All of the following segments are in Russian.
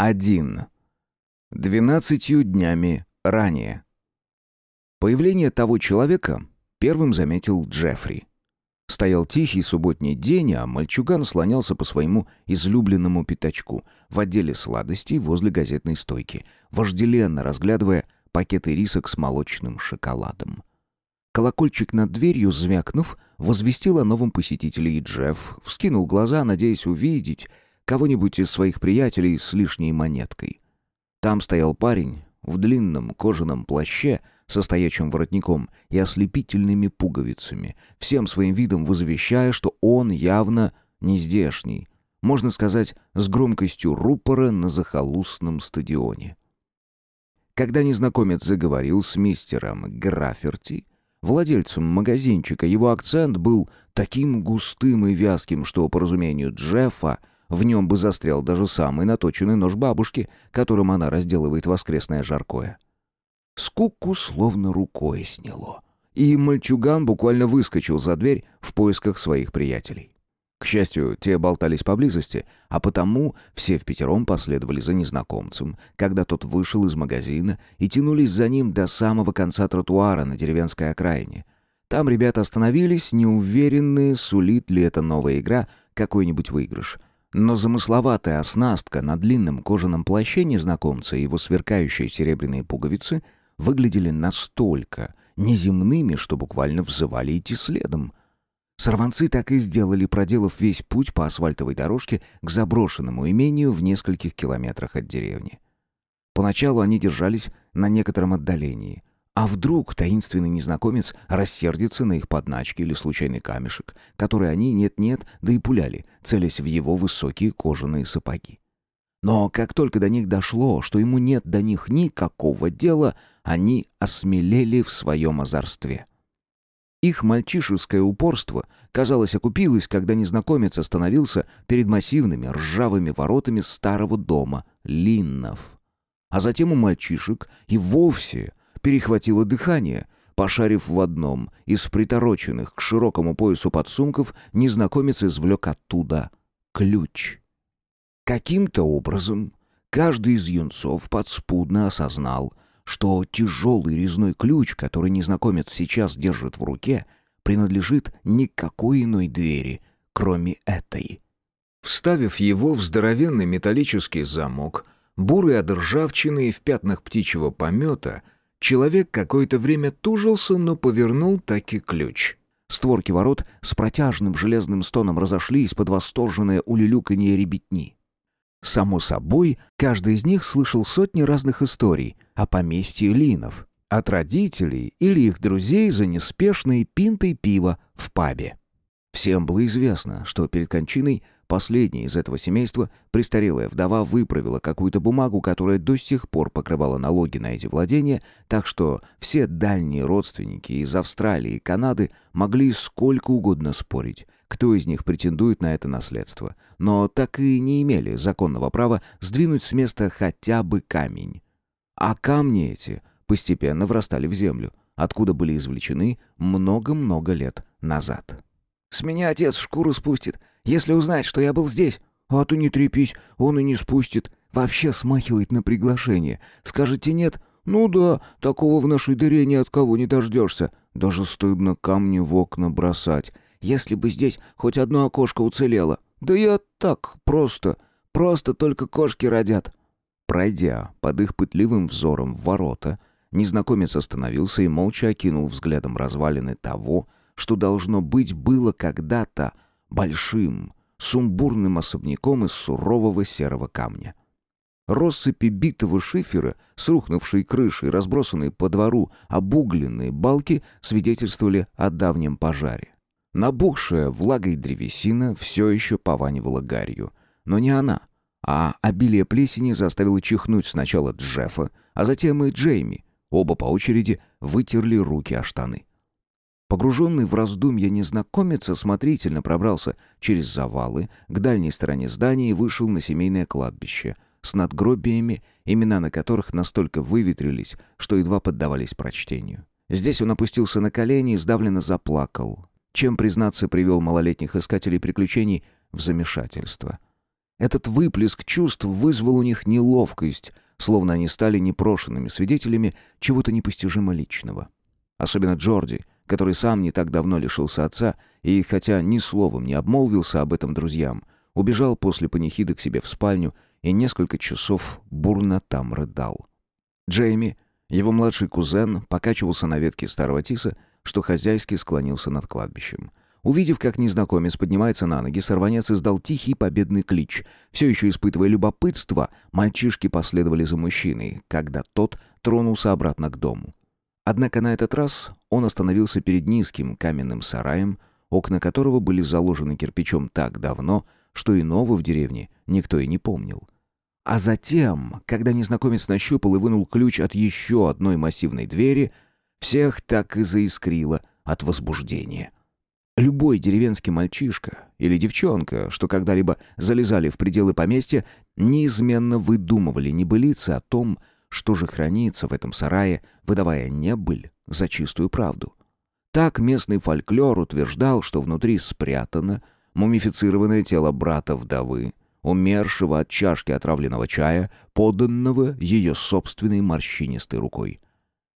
1. Двенадцатью днями ранее. Появление того человека первым заметил Джеффри. Стоял тихий субботний день, а мальчуган слонялся по своему излюбленному пятачку в отделе сладостей возле газетной стойки, вожделенно разглядывая пакеты рисок с молочным шоколадом. Колокольчик над дверью, звякнув, возвестил о новом посетителе, и Джефф вскинул глаза, надеясь увидеть кого-нибудь из своих приятелей с лишней монеткой. Там стоял парень в длинном кожаном плаще со стоячим воротником и ослепительными пуговицами, всем своим видом возвещая, что он явно не здешний, можно сказать, с громкостью рупора на захолустном стадионе. Когда незнакомец заговорил с мистером Графферти, владельцем магазинчика, его акцент был таким густым и вязким, что, по разумению Джеффа, в нем бы застрял даже самый наточенный нож бабушки, которым она разделывает воскресное жаркое. Скуку словно рукой сняло. И мальчуган буквально выскочил за дверь в поисках своих приятелей. К счастью, те болтались поблизости, а потому все в пятером последовали за незнакомцем, когда тот вышел из магазина и тянулись за ним до самого конца тротуара на деревенской окраине. Там ребята остановились, неуверенные, сулит ли эта новая игра какой-нибудь выигрыш. Но замысловатая оснастка на длинном кожаном плаще незнакомца и его сверкающие серебряные пуговицы выглядели настолько неземными, что буквально взывали идти следом. Сорванцы так и сделали, проделав весь путь по асфальтовой дорожке к заброшенному имению в нескольких километрах от деревни. Поначалу они держались на некотором отдалении, а вдруг таинственный незнакомец рассердится на их подначки или случайный камешек, который они нет-нет, да и пуляли, целясь в его высокие кожаные сапоги. Но как только до них дошло, что ему нет до них никакого дела, они осмелели в своем озорстве. Их мальчишеское упорство, казалось, окупилось, когда незнакомец остановился перед массивными ржавыми воротами старого дома Линнов. А затем у мальчишек и вовсе перехватило дыхание. Пошарив в одном из притороченных к широкому поясу подсумков, незнакомец извлек оттуда ключ. Каким-то образом каждый из юнцов подспудно осознал, что тяжелый резной ключ, который незнакомец сейчас держит в руке, принадлежит никакой иной двери, кроме этой. Вставив его в здоровенный металлический замок, бурый от ржавчины и в пятнах птичьего помета — Человек какое-то время тужился, но повернул таки ключ. Створки ворот с протяжным железным стоном разошлись под восторженное улюлюканье ребятни. Само собой, каждый из них слышал сотни разных историй о поместье Линов, от родителей или их друзей за неспешной пинтой пива в пабе. Всем было известно, что перед кончиной Последняя из этого семейства, престарелая вдова, выправила какую-то бумагу, которая до сих пор покрывала налоги на эти владения, так что все дальние родственники из Австралии и Канады могли сколько угодно спорить, кто из них претендует на это наследство, но так и не имели законного права сдвинуть с места хотя бы камень. А камни эти постепенно врастали в землю, откуда были извлечены много-много лет назад. «С меня отец шкуру спустит, если узнает, что я был здесь, а то не трепись, он и не спустит. Вообще смахивает на приглашение. Скажете нет? Ну да, такого в нашей дыре ни от кого не дождешься. Даже стыдно камни в окна бросать. Если бы здесь хоть одно окошко уцелело. Да я так, просто. Просто только кошки родят. Пройдя под их пытливым взором в ворота, незнакомец остановился и молча окинул взглядом развалины того, что должно быть было когда-то большим, сумбурным особняком из сурового серого камня. Россыпи битого шифера с рухнувшей крышей, разбросанные по двору обугленные балки свидетельствовали о давнем пожаре. Набухшая влагой древесина все еще пованивала гарью. Но не она, а обилие плесени заставило чихнуть сначала Джеффа, а затем и Джейми. Оба по очереди вытерли руки о штаны. Погруженный в раздумья незнакомец осмотрительно пробрался через завалы к дальней стороне здания и вышел на семейное кладбище с надгробиями, имена на которых настолько выветрились, что едва поддавались прочтению. Здесь он опустился на колени и сдавленно заплакал, чем, признаться, привел малолетних искателей приключений в замешательство. Этот выплеск чувств вызвал у них неловкость, словно они стали непрошенными свидетелями чего-то непостижимо личного. Особенно Джорди, который сам не так давно лишился отца и, хотя ни словом не обмолвился об этом друзьям, убежал после панихиды к себе в спальню и несколько часов бурно там рыдал. Джейми, его младший кузен, покачивался на ветке старого тиса, что хозяйски склонился над кладбищем. Увидев, как незнакомец поднимается на ноги, сорванец издал тихий победный клич. Все еще испытывая любопытство, мальчишки последовали за мужчиной, когда тот тронулся обратно к дому. Однако на этот раз он остановился перед низким каменным сараем, окна которого были заложены кирпичом так давно, что иного в деревне никто и не помнил. А затем, когда незнакомец нащупал и вынул ключ от еще одной массивной двери, всех так и заискрило от возбуждения. Любой деревенский мальчишка или девчонка, что когда-либо залезали в пределы поместья, неизменно выдумывали небылицы о том, что же хранится в этом сарае, выдавая небыль за чистую правду. Так местный фольклор утверждал, что внутри спрятано мумифицированное тело брата-вдовы, умершего от чашки отравленного чая, поданного ее собственной морщинистой рукой.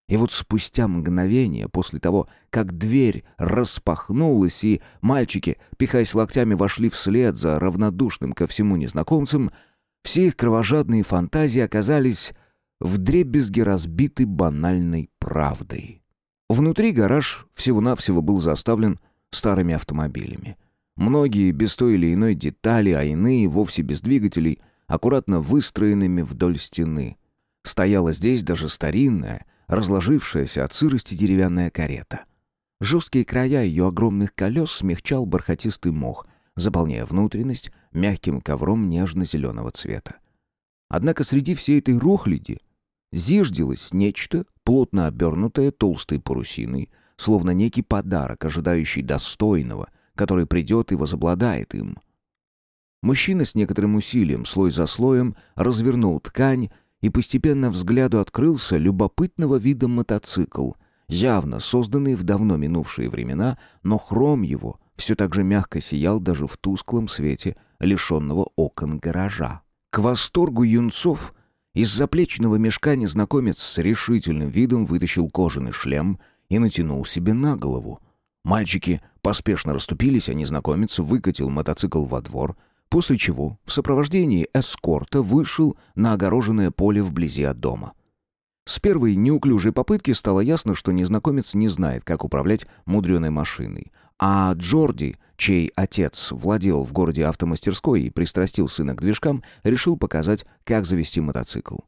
И вот спустя мгновение, после того, как дверь распахнулась, и мальчики, пихаясь локтями, вошли вслед за равнодушным ко всему незнакомцем, все их кровожадные фантазии оказались вдребезги разбиты банальной правдой. Внутри гараж всего-навсего был заставлен старыми автомобилями. Многие без той или иной детали, а иные вовсе без двигателей, аккуратно выстроенными вдоль стены. Стояла здесь даже старинная, разложившаяся от сырости деревянная карета. Жесткие края ее огромных колес смягчал бархатистый мох, заполняя внутренность мягким ковром нежно-зеленого цвета. Однако среди всей этой рухляди зиждилось нечто, плотно обернутое толстой парусиной, словно некий подарок, ожидающий достойного, который придет и возобладает им. Мужчина с некоторым усилием, слой за слоем, развернул ткань и постепенно взгляду открылся любопытного вида мотоцикл, явно созданный в давно минувшие времена, но хром его все так же мягко сиял даже в тусклом свете лишенного окон гаража. К восторгу юнцов из заплечного мешка незнакомец с решительным видом вытащил кожаный шлем и натянул себе на голову. Мальчики поспешно расступились, а незнакомец выкатил мотоцикл во двор — после чего в сопровождении эскорта вышел на огороженное поле вблизи от дома. С первой неуклюжей попытки стало ясно, что незнакомец не знает, как управлять мудреной машиной. А Джорди, чей отец владел в городе автомастерской и пристрастил сына к движкам, решил показать, как завести мотоцикл.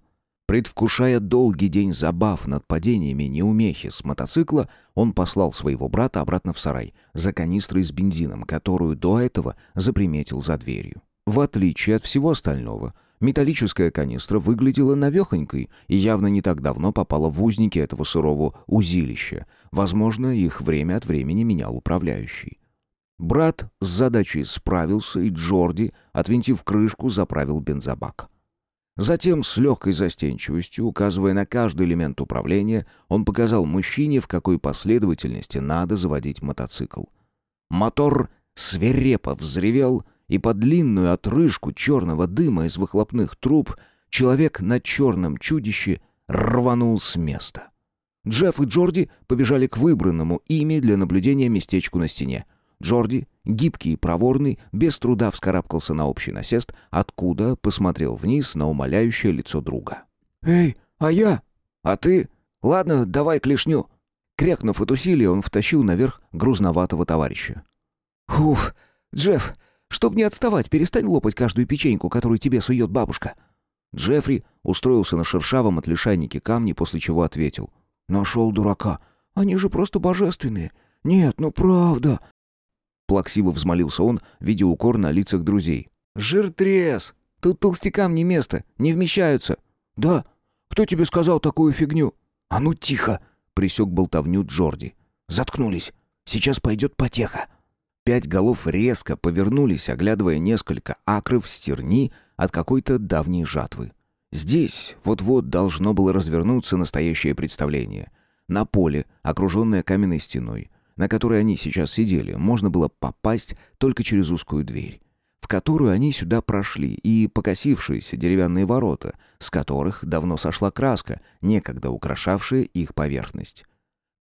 Предвкушая долгий день забав над падениями неумехи с мотоцикла, он послал своего брата обратно в сарай за канистрой с бензином, которую до этого заприметил за дверью. В отличие от всего остального, металлическая канистра выглядела навехонькой и явно не так давно попала в узники этого сурового узилища. Возможно, их время от времени менял управляющий. Брат с задачей справился, и Джорди, отвинтив крышку, заправил бензобак. Затем, с легкой застенчивостью, указывая на каждый элемент управления, он показал мужчине, в какой последовательности надо заводить мотоцикл. Мотор свирепо взревел, и под длинную отрыжку черного дыма из выхлопных труб человек на черном чудище рванул с места. Джефф и Джорди побежали к выбранному ими для наблюдения местечку на стене. Джорди гибкий и проворный, без труда вскарабкался на общий насест, откуда посмотрел вниз на умоляющее лицо друга. «Эй, а я? А ты? Ладно, давай клешню». Крякнув от усилия, он втащил наверх грузноватого товарища. «Уф, Джефф, чтоб не отставать, перестань лопать каждую печеньку, которую тебе сует бабушка». Джеффри устроился на шершавом от лишайнике камни, после чего ответил. «Нашел дурака. Они же просто божественные. Нет, ну правда. Плаксиво взмолился он, видя укор на лицах друзей. «Жиртрез! Тут толстякам не место, не вмещаются!» «Да? Кто тебе сказал такую фигню?» «А ну тихо!» — присек болтовню Джорди. «Заткнулись! Сейчас пойдет потеха!» Пять голов резко повернулись, оглядывая несколько акров стерни от какой-то давней жатвы. Здесь вот-вот должно было развернуться настоящее представление. На поле, окруженное каменной стеной, на которой они сейчас сидели, можно было попасть только через узкую дверь. в которую они сюда прошли, и покосившиеся деревянные ворота, с которых давно сошла краска, некогда украшавшая их поверхность.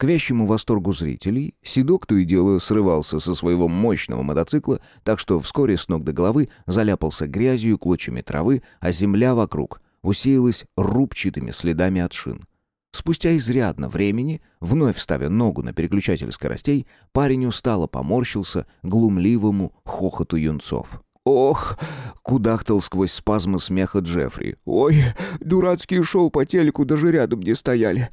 К вящему восторгу зрителей, Седок то и дело срывался со своего мощного мотоцикла, так что вскоре с ног до головы заляпался грязью, клочьями травы, а земля вокруг усеялась рубчатыми следами от шин. Спустя изрядно времени, вновь ставя ногу на переключатель скоростей, парень устало поморщился глумливому хохоту юнцов. «Ох!» — кудахтал сквозь спазмы смеха Джеффри. «Ой, дурацкие шоу по телеку даже рядом не стояли!»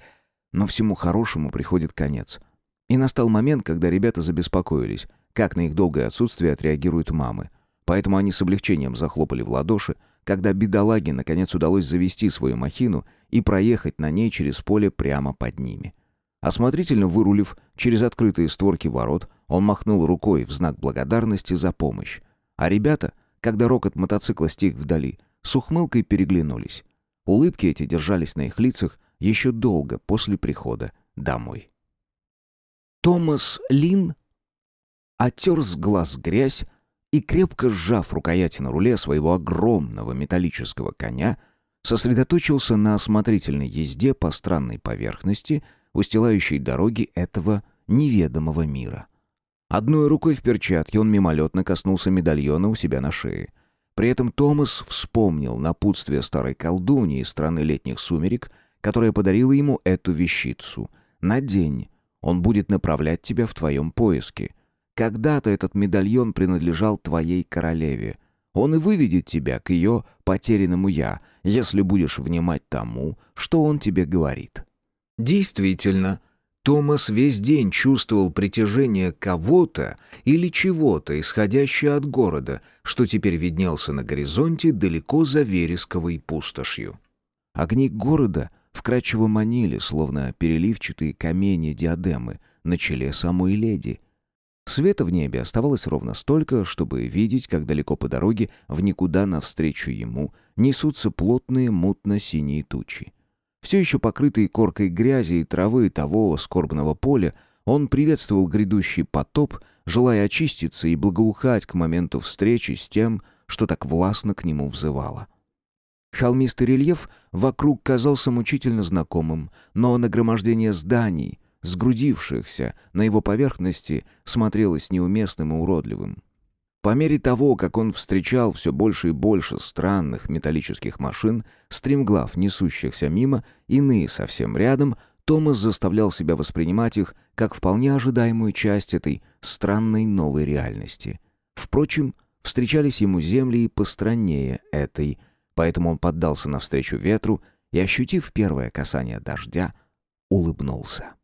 Но всему хорошему приходит конец. И настал момент, когда ребята забеспокоились, как на их долгое отсутствие отреагируют мамы. Поэтому они с облегчением захлопали в ладоши, когда бедолаге наконец удалось завести свою махину и проехать на ней через поле прямо под ними. Осмотрительно вырулив через открытые створки ворот, он махнул рукой в знак благодарности за помощь. А ребята, когда рокот мотоцикла стих вдали, с ухмылкой переглянулись. Улыбки эти держались на их лицах, еще долго после прихода домой. Томас Лин оттер с глаз грязь и, крепко сжав рукояти на руле своего огромного металлического коня, сосредоточился на осмотрительной езде по странной поверхности, устилающей дороги этого неведомого мира. Одной рукой в перчатке он мимолетно коснулся медальона у себя на шее. При этом Томас вспомнил напутствие старой колдуньи из страны летних сумерек — которая подарила ему эту вещицу. Надень, он будет направлять тебя в твоем поиске. Когда-то этот медальон принадлежал твоей королеве. Он и выведет тебя к ее потерянному «я», если будешь внимать тому, что он тебе говорит. Действительно, Томас весь день чувствовал притяжение кого-то или чего-то, исходящее от города, что теперь виднелся на горизонте далеко за вересковой пустошью. Огни города вкрадчиво манили, словно переливчатые камни диадемы на челе самой леди. Света в небе оставалось ровно столько, чтобы видеть, как далеко по дороге, в никуда навстречу ему, несутся плотные мутно-синие тучи. Все еще покрытый коркой грязи и травы того скорбного поля, он приветствовал грядущий потоп, желая очиститься и благоухать к моменту встречи с тем, что так властно к нему взывало. Холмистый рельеф вокруг казался мучительно знакомым, но нагромождение зданий, сгрудившихся на его поверхности, смотрелось неуместным и уродливым. По мере того, как он встречал все больше и больше странных металлических машин, стремглав несущихся мимо, иные совсем рядом, Томас заставлял себя воспринимать их как вполне ожидаемую часть этой странной новой реальности. Впрочем, встречались ему земли и постраннее этой, Поэтому он поддался навстречу ветру и, ощутив первое касание дождя, улыбнулся.